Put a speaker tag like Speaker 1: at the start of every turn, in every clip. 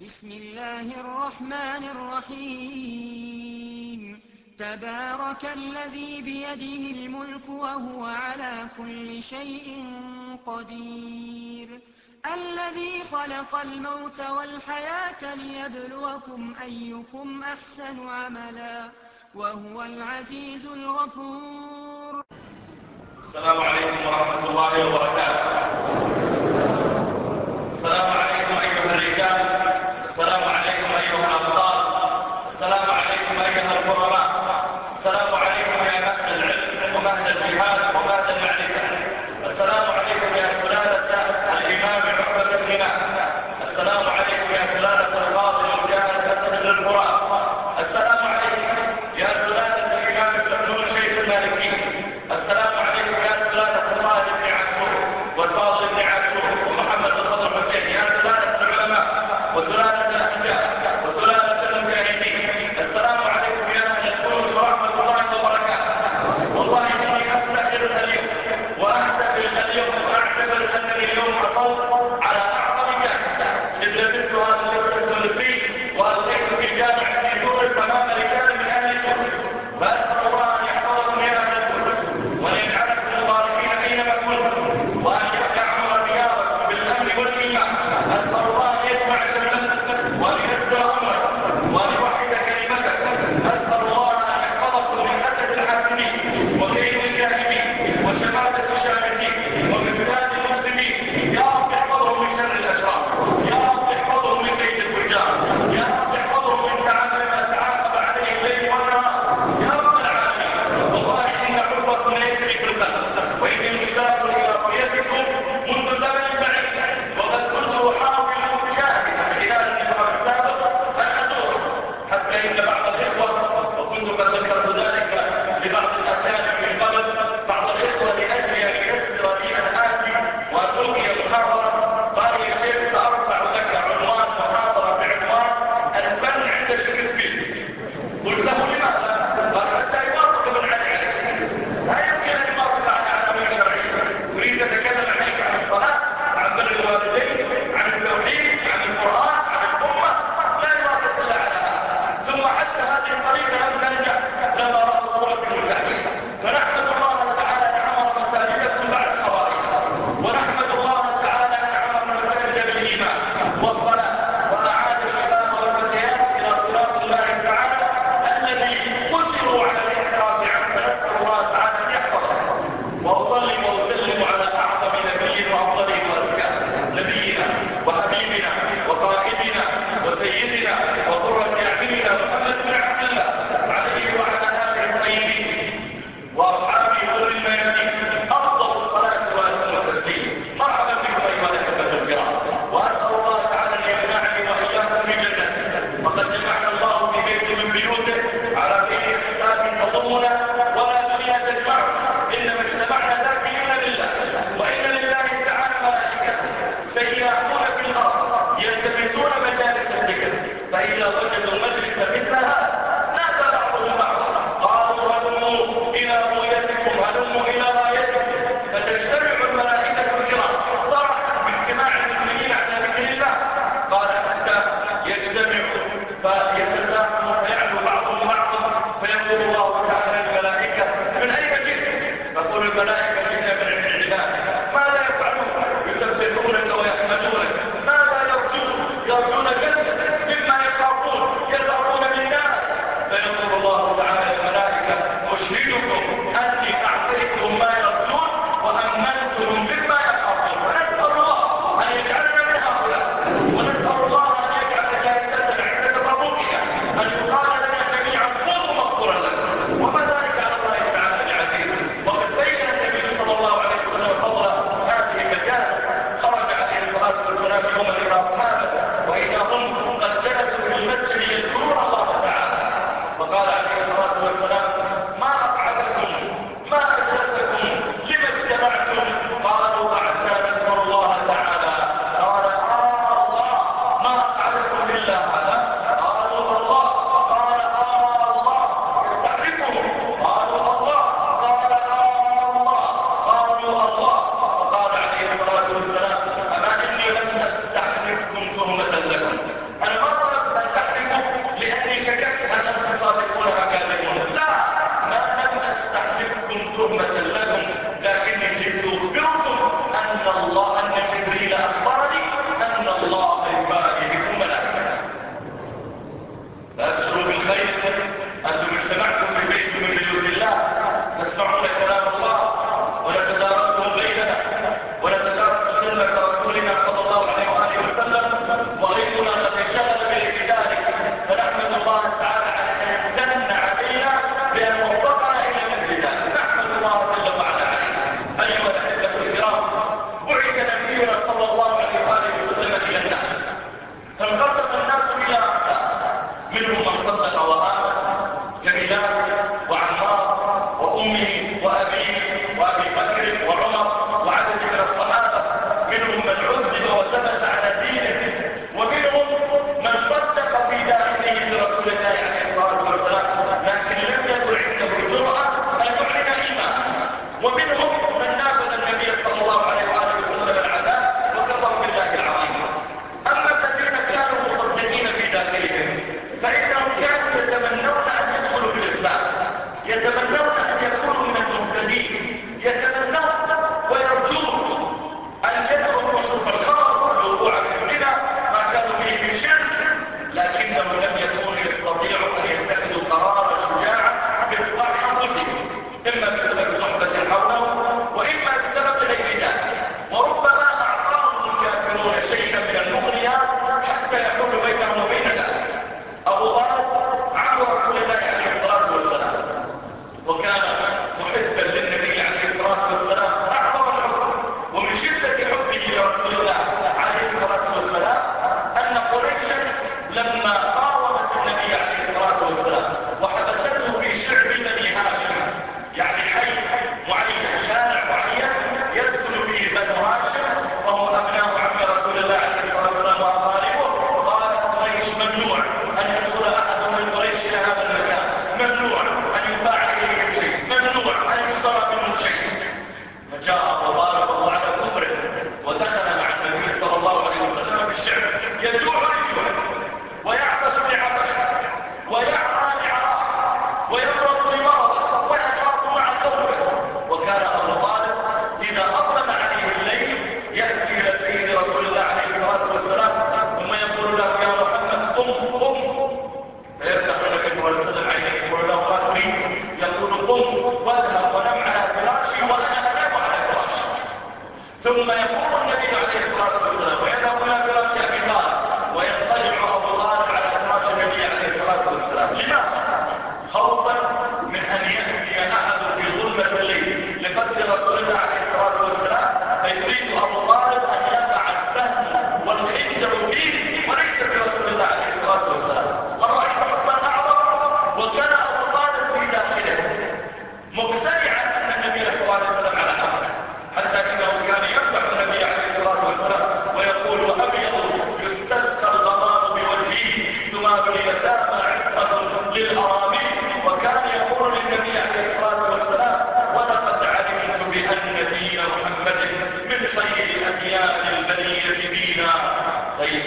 Speaker 1: بسم الله الرحمن الرحيم. تبارك الذي بيده الملك وهو على كل شيء قدير. الذي خلق الموت والحياة ليبلوكم أيكم أحسن عملا. وهو العزيز الغفور.
Speaker 2: السلام عليكم ورحمة الله وبركاته. السلام عليكم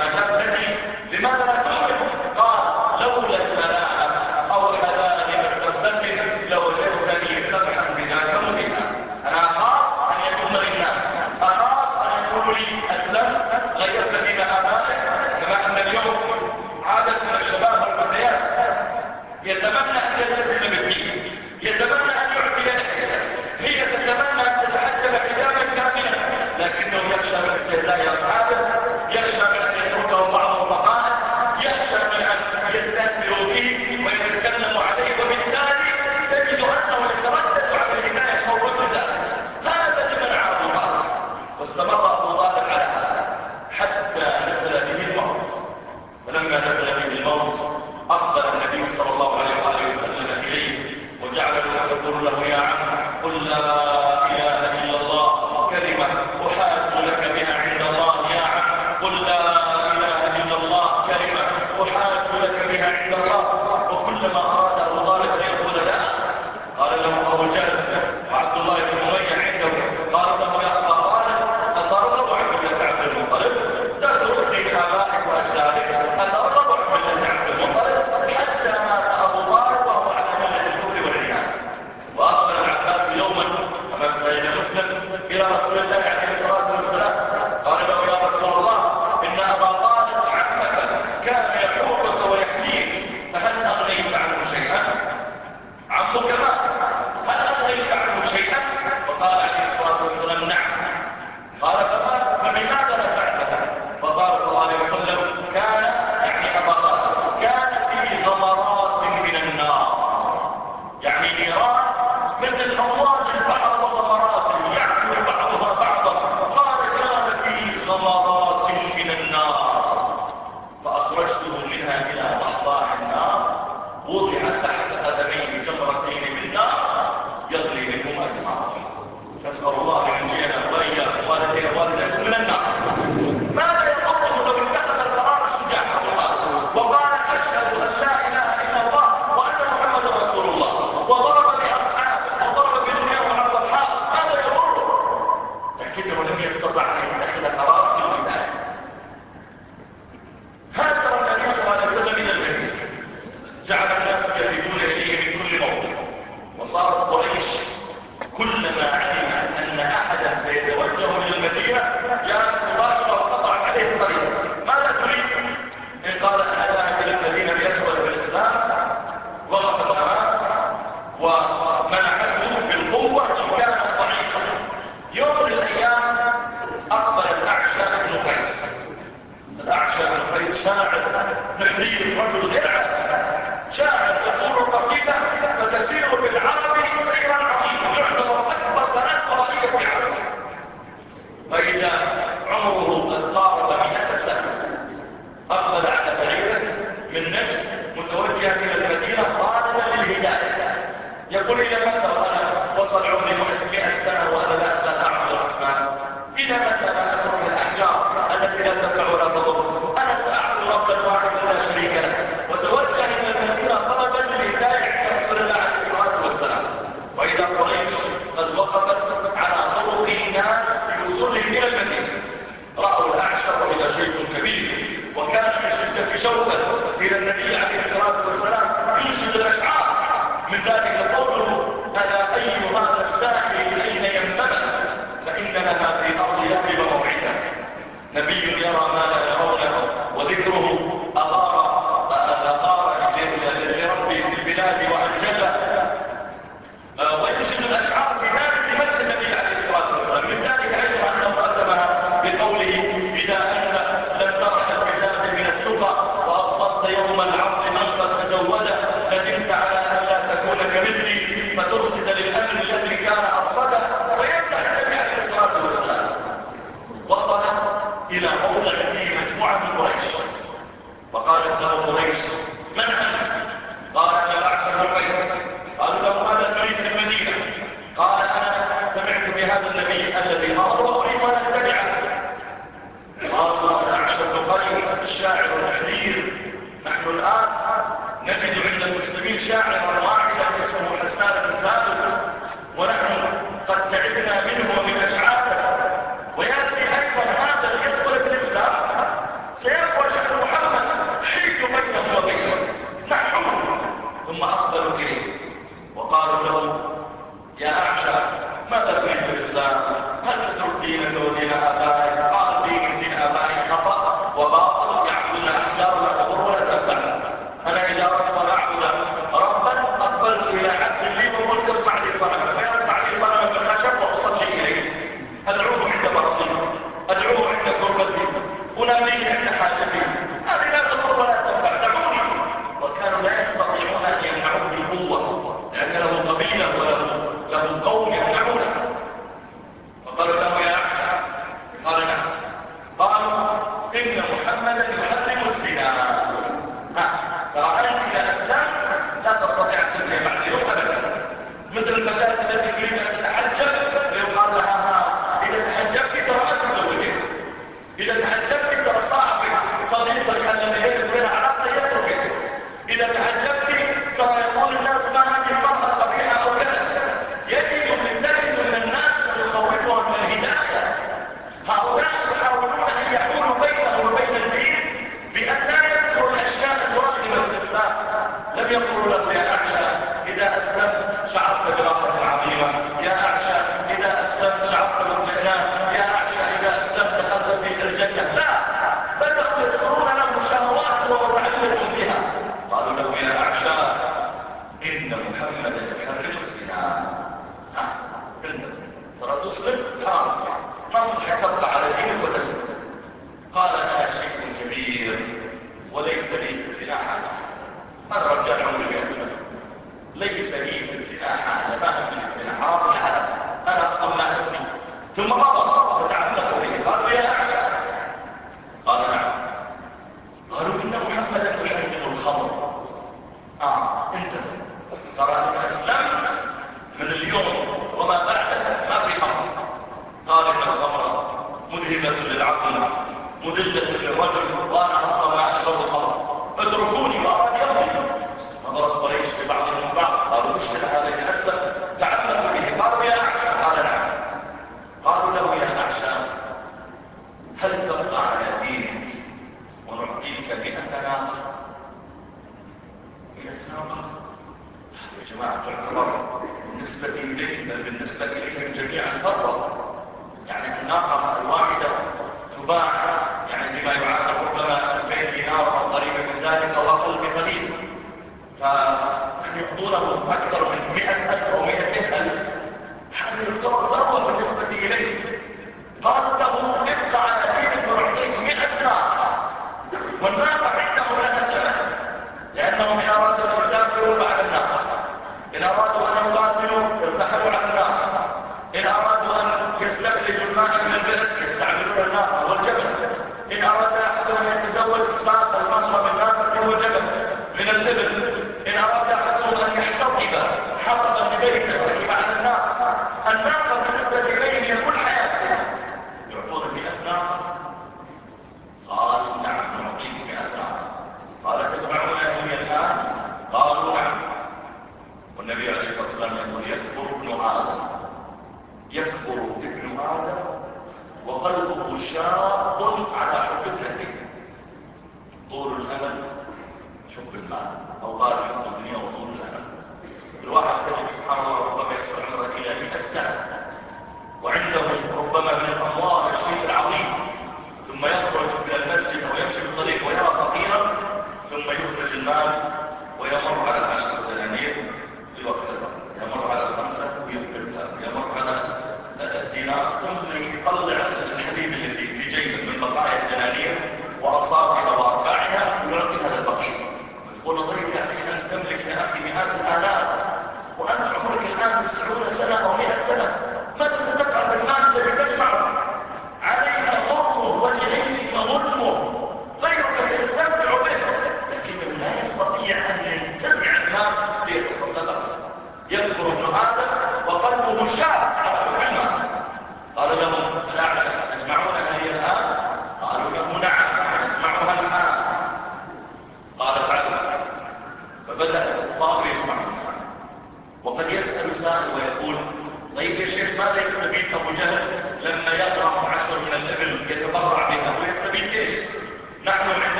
Speaker 2: أي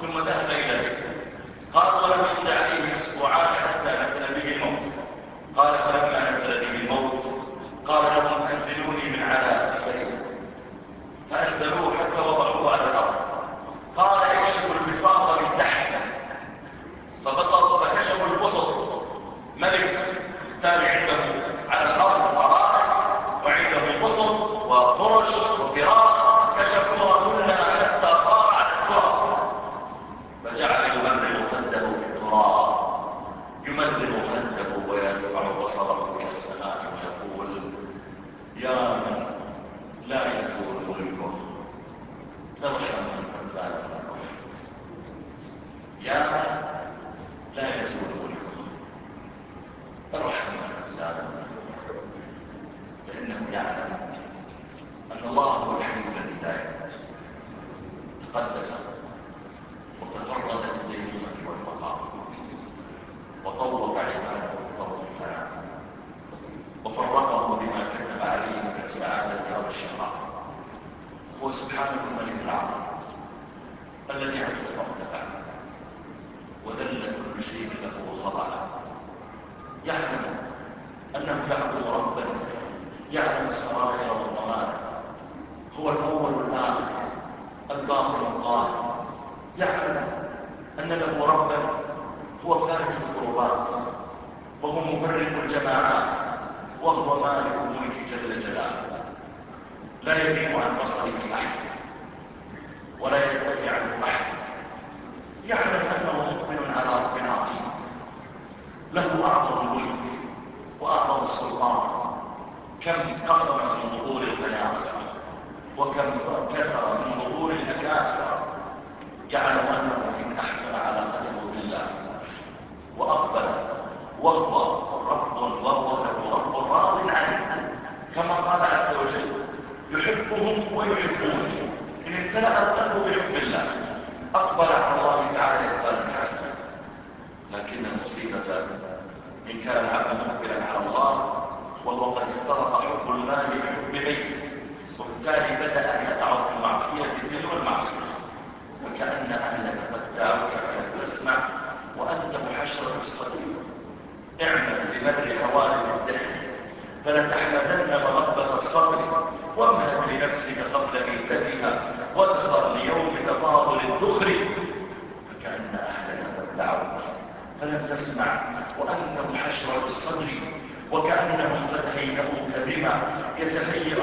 Speaker 2: ثم ذهب إلى البيت. وأنت محشرة الصدر وكأنهم قد هيئوك بما يتهيأ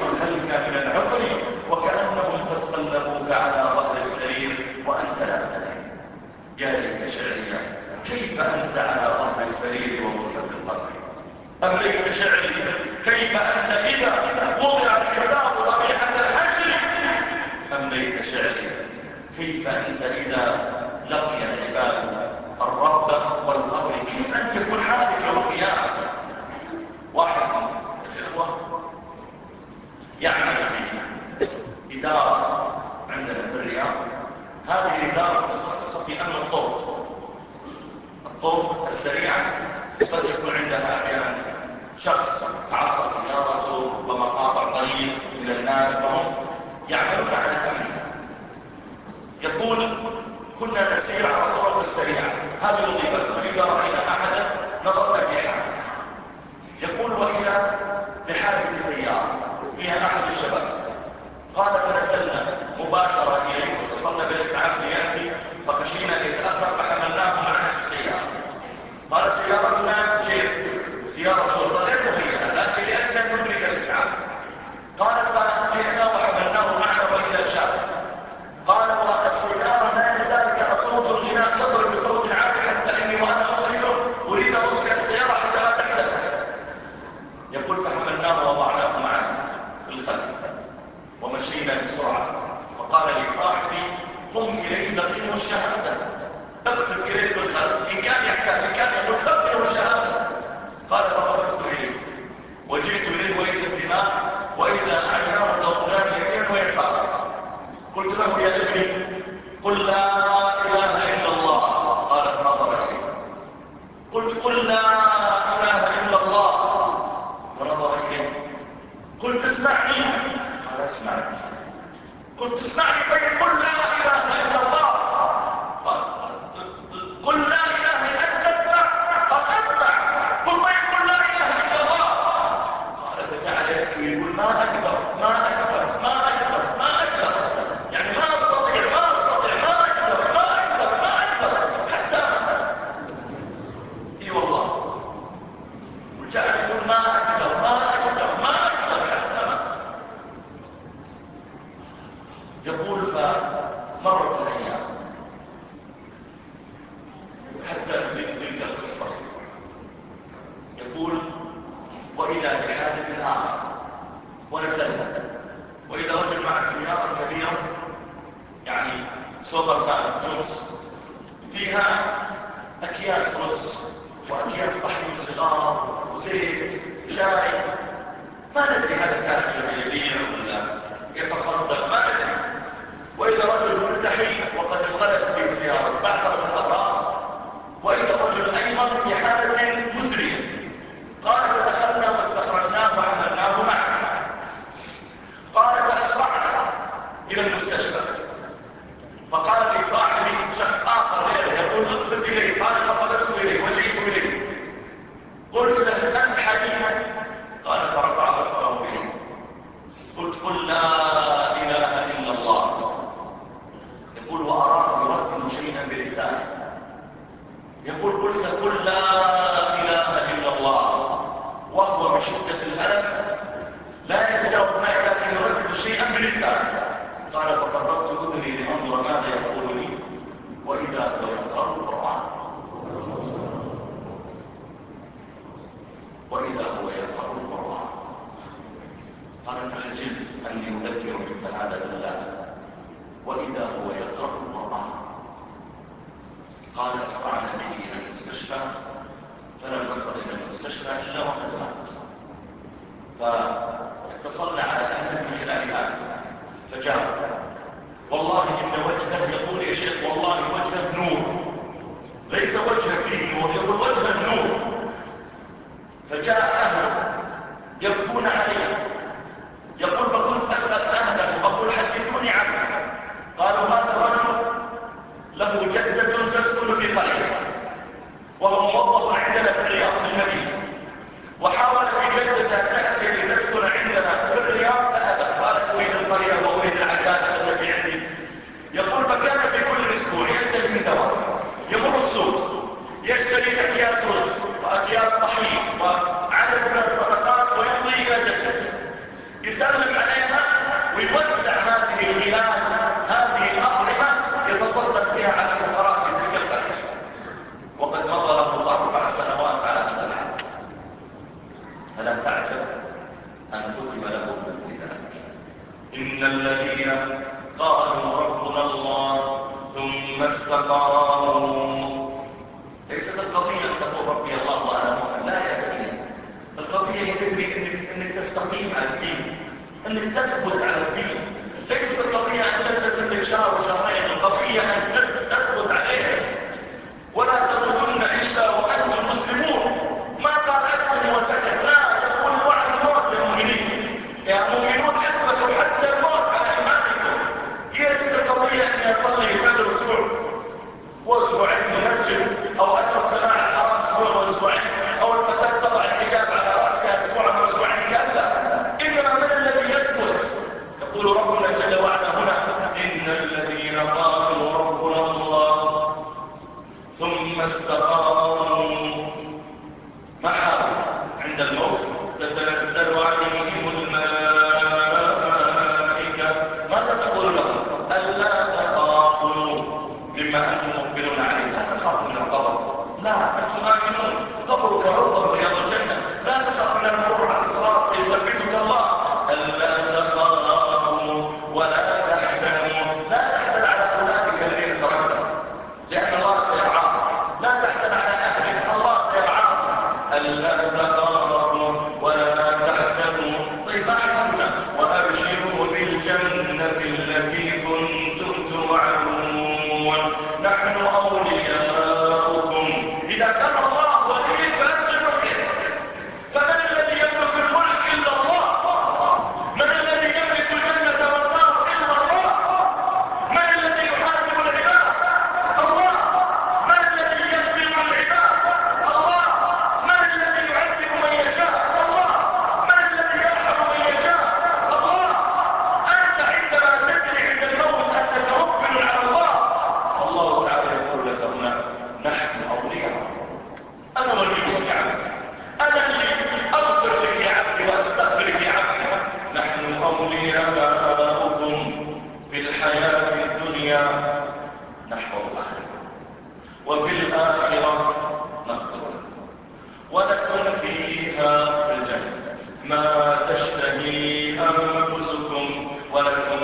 Speaker 2: ما تشتهي أنفسكم ولكم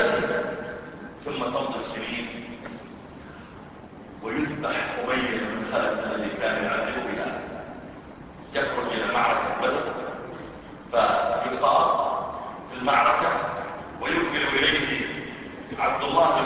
Speaker 2: جدا ثم تمضي السنين. ويذبح أمية بن خلف الذي كان يعذب بها. يخرج إلى معركة بدر فيصاب في المعركة ويقبل إليه عبد الله بن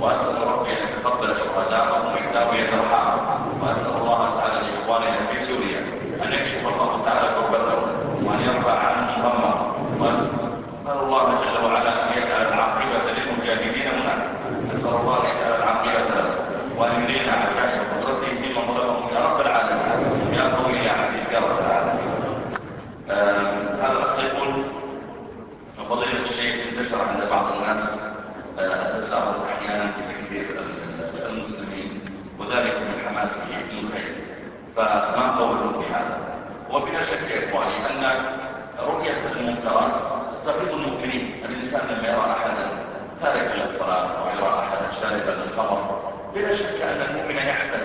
Speaker 2: وأسأل ربي أن يتقبل شهداءهم منا ويترحمهم لأن رؤية المنكرات تغيظ المؤمنين. الإنسان لما يرى أحدا تاركا للصلاة أو يرى أحدا شاربا للخمر. بلا شك أن المؤمن يحسن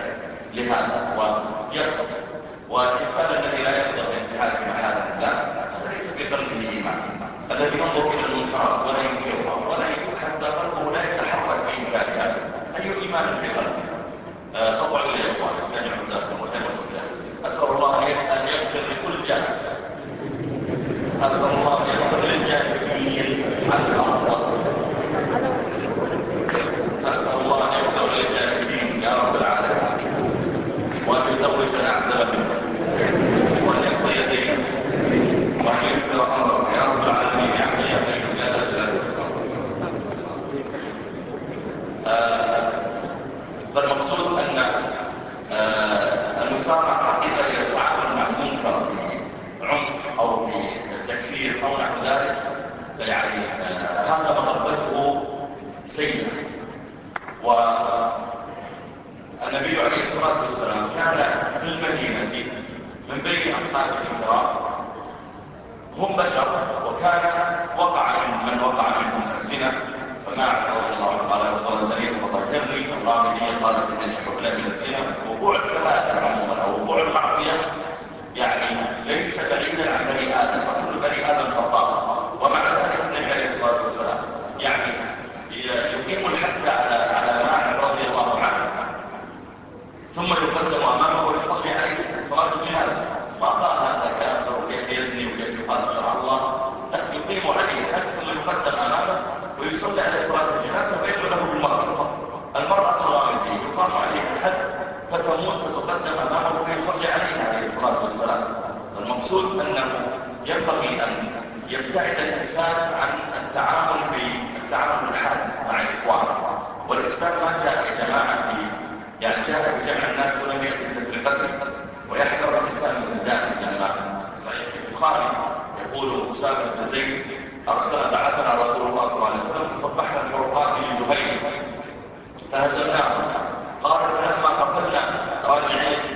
Speaker 2: لهذا ويغضب والإنسان الذي لا يغضب بانتهاك محارم الله هذا ليس في قلبه إيمان الذي ينظر إلى المنكرات ولا ينكرها ولا يكون حتى قلبه لا يتحرك في إمكانها أي إيمان في قلبه؟ آه، أقول يا إخوان السامع جزاكم وخيرا أسأل الله أن يغفر لكل جاهز تحيل عملية المقصود أنه ينبغي أن يبتعد الإنسان عن التعامل بالتعامل الحاد مع الإخوان. والإسلام ما جاء يا جماعة يعني جاء بجمع الناس ولم يأتي بتفرقته ويحذر الإنسان من ذلك لما يعني صحيح البخاري يقول أسامة بن زيد أرسل بعثنا رسول الله صلى الله عليه وسلم فصبحنا الحرقات لجهيم فهزمناه. قال فلما قتلنا راجعين.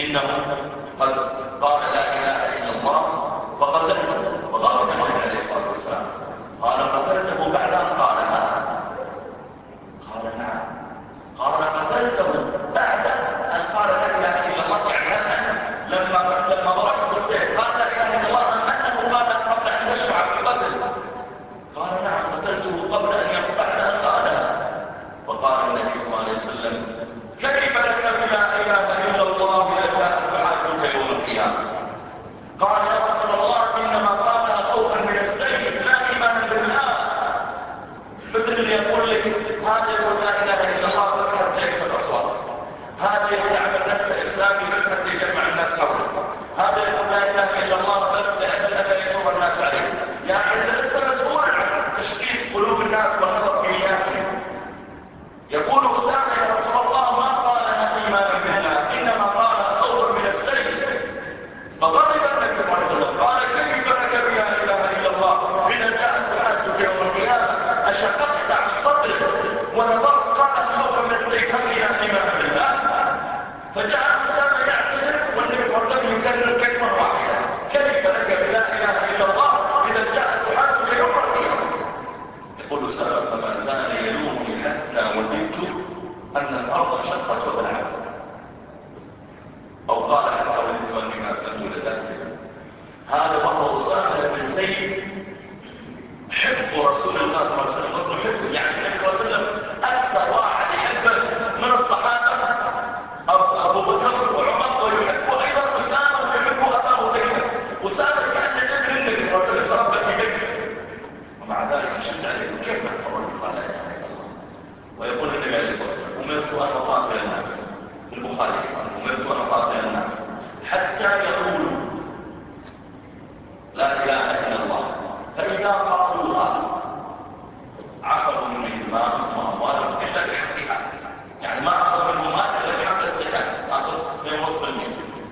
Speaker 2: إنه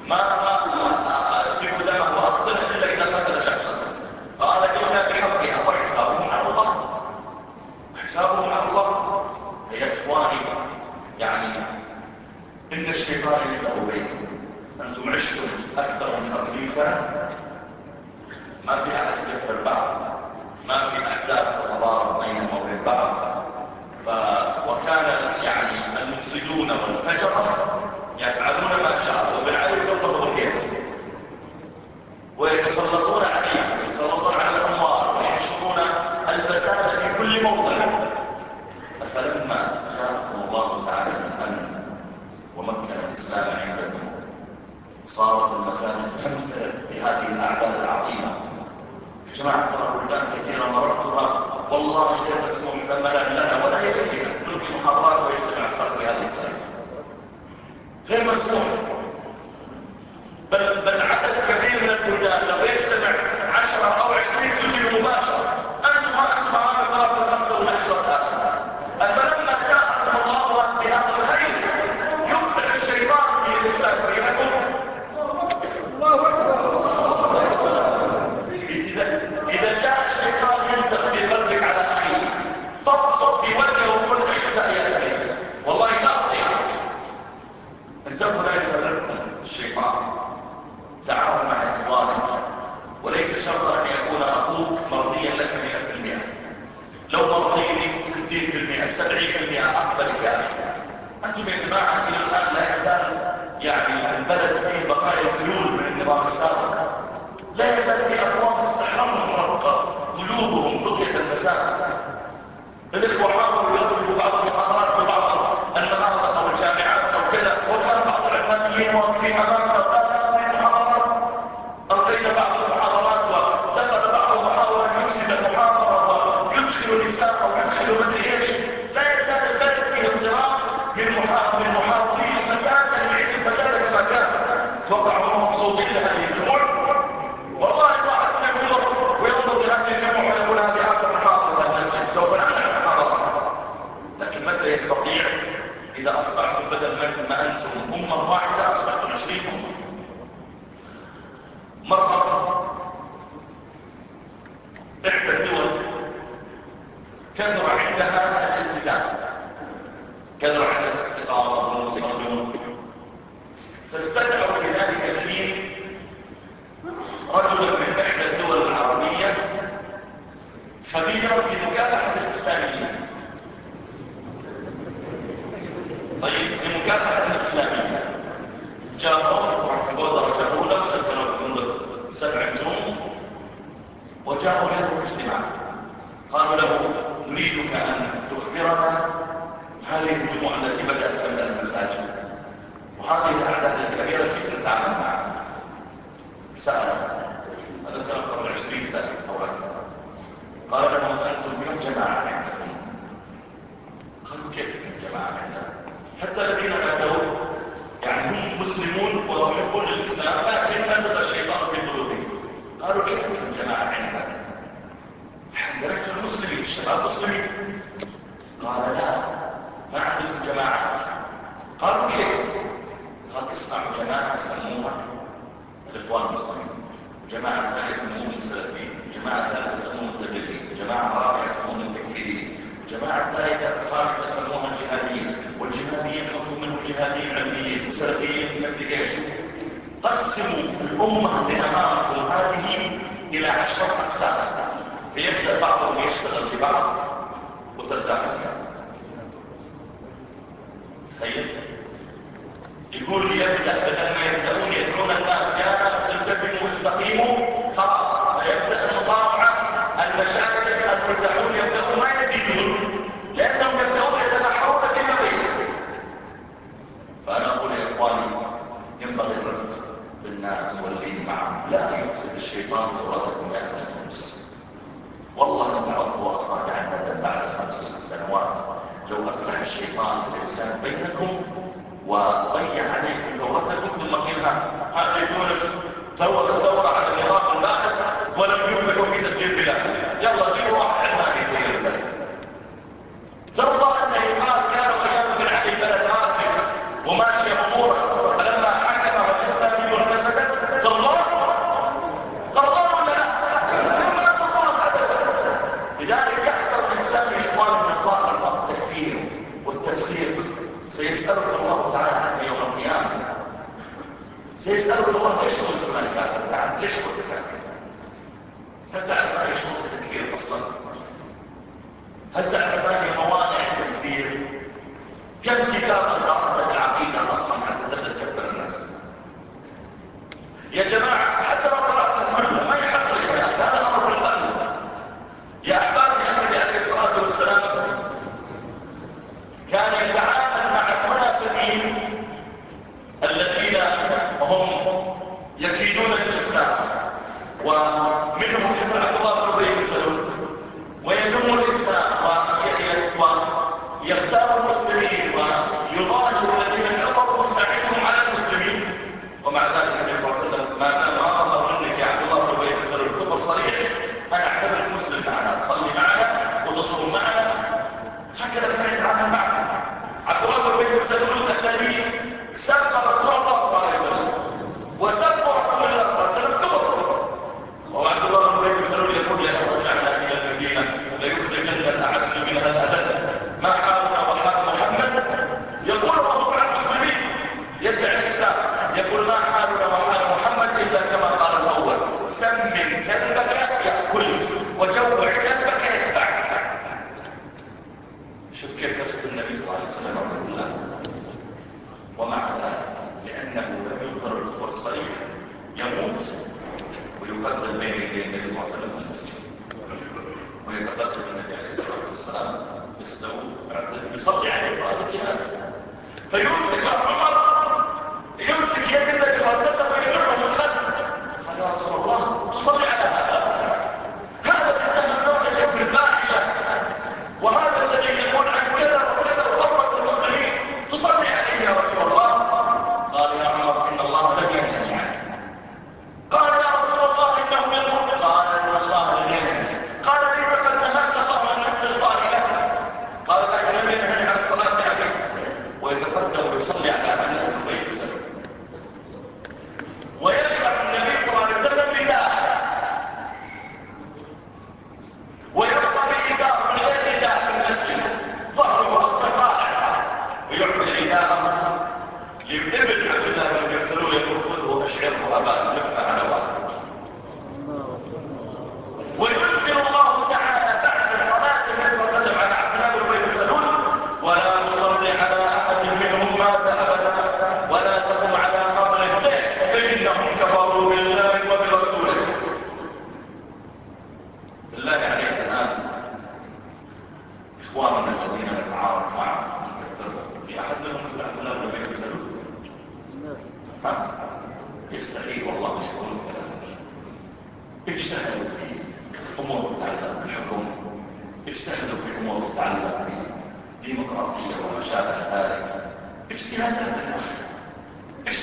Speaker 2: más بدل ما أنتم أمة واحدة أصبحتم 20 يقول يبدأ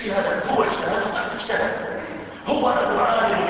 Speaker 2: اجتهادا هو اجتهاد ما اجتهدت هو له عالم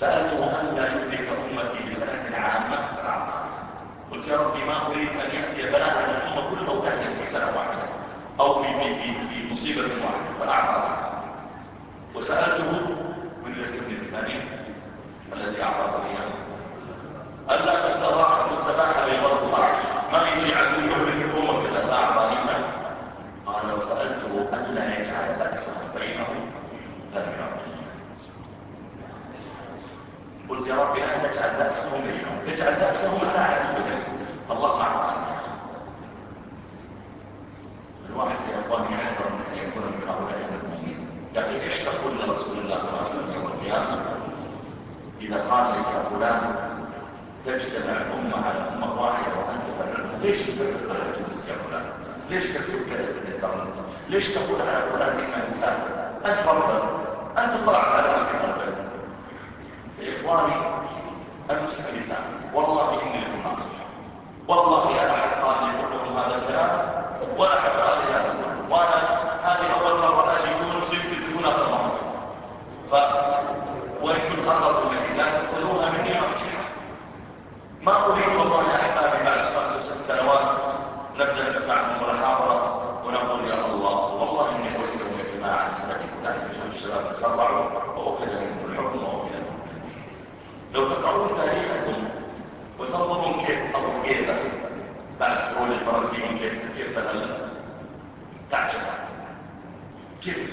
Speaker 2: سألته أن لا يدرك أمتي بسنة عامة عامة. قلت يا ربي ما أريد أن يأتي بلاء على الأمة كلها وتهلك في سنة واحدة أو في في في في مصيبة واحدة وأعمى وسألته من الكلمة الثانية التي أعطاها إياها ألا تستراحة السباحة بغض الله ما يجي عدو يهلك الأمة كلها أعطانيها قال وسألته ألا يجعل بأسا بينهم قلت يا رب أن تجعل بأسهم بينهم اجعل بأسهم على عدوهم الله معه الواحد يا اخوان يحذر من أن يكون من هؤلاء المؤمنين. يا أخي إيش تقول لرسول الله صلى الله عليه وسلم يوم القيامة؟ إذا قال لك يا فلان تجتمع الامه على أمة واحدة وأنت تفرقها ليش تفرق أهل تونس يا فلان؟ ليش تكتب كذا في الإنترنت؟ ليش تقول على فلان انه كافر؟ أنت ربك أنت طلعت على ما في الشيطان المستخلصة والله إني لكم ناصح. والله لا أحد قال لي كلهم هذا الكلام ولا أحد قال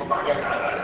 Speaker 2: Banyak.